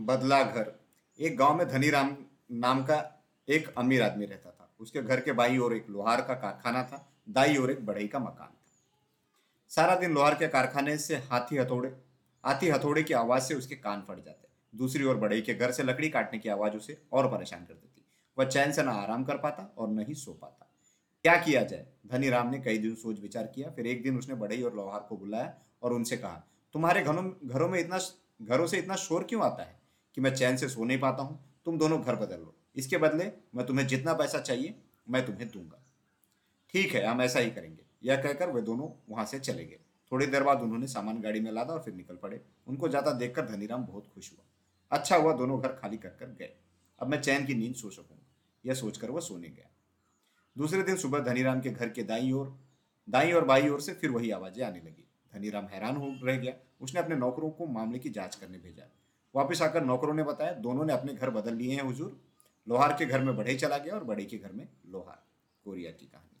बदला घर एक गाँव में धनीराम नाम का एक अमीर आदमी रहता था। उसके घर के बाई ओर एक लोहार का कारखाना था, दाई ओर एक बढ़ई का मकान था। सारा दिन लोहार के कारखाने से हाथी हथौड़े हाथी हथौड़े की आवाज़ से उसके कान फट जाते। दूसरी ओर बढ़ई के घर से लकड़ी काटने की आवाज़ उसे और परेशान कर देती। वह चैन से न आराम कर पाता और न ही सो पाता। क्या किया जाए? धनीराम ने कई दिन सोच विचार किया। फिर एक दिन उसने बढ़ई और लोहार को बुलाया और उनसे कहा, तुम्हारे घरों घरों में इतना, घरों से इतना शोर क्यों आता है? कि मैं चैन से सो नहीं पाता हूँ, तुम दोनों घर बदल लो। इसके बदले मैं तुम्हें जितना पैसा चाहिए, मैं तुम्हें दूँगा। ठीक है, हम ऐसा ही करेंगे। यह कहकर वे दोनों वहाँ से चले गए। थोड़ी देर बाद उन्होंने सामान गाड़ी में लादा और फिर निकल पड़े। उनको ज़्यादा देखकर धनीराम बहुत खुश हुआ। अच्छा हुआ, दोनों घर खाली कर कर गए। अब मैं चैन की नींद सो सकूँगा। यह सोचकर वह सोने गया। दूसरे दिन सुबह धनीराम के घर के दाई ओर, दाई और बाई ओर से फिर वही आवाज़ें आने लगी। धनीराम हैरान हो रह गया। उसने अपने नौकरों को मामले की जाँच करने भेजा। वापस आकर नौकरों ने बताया, दोनों ने अपने घर बदल लिए हैं, हुजूर। लोहार के घर में बढ़े चला गया और बढ़ई के घर में लोहार। कोरिया की कहानी।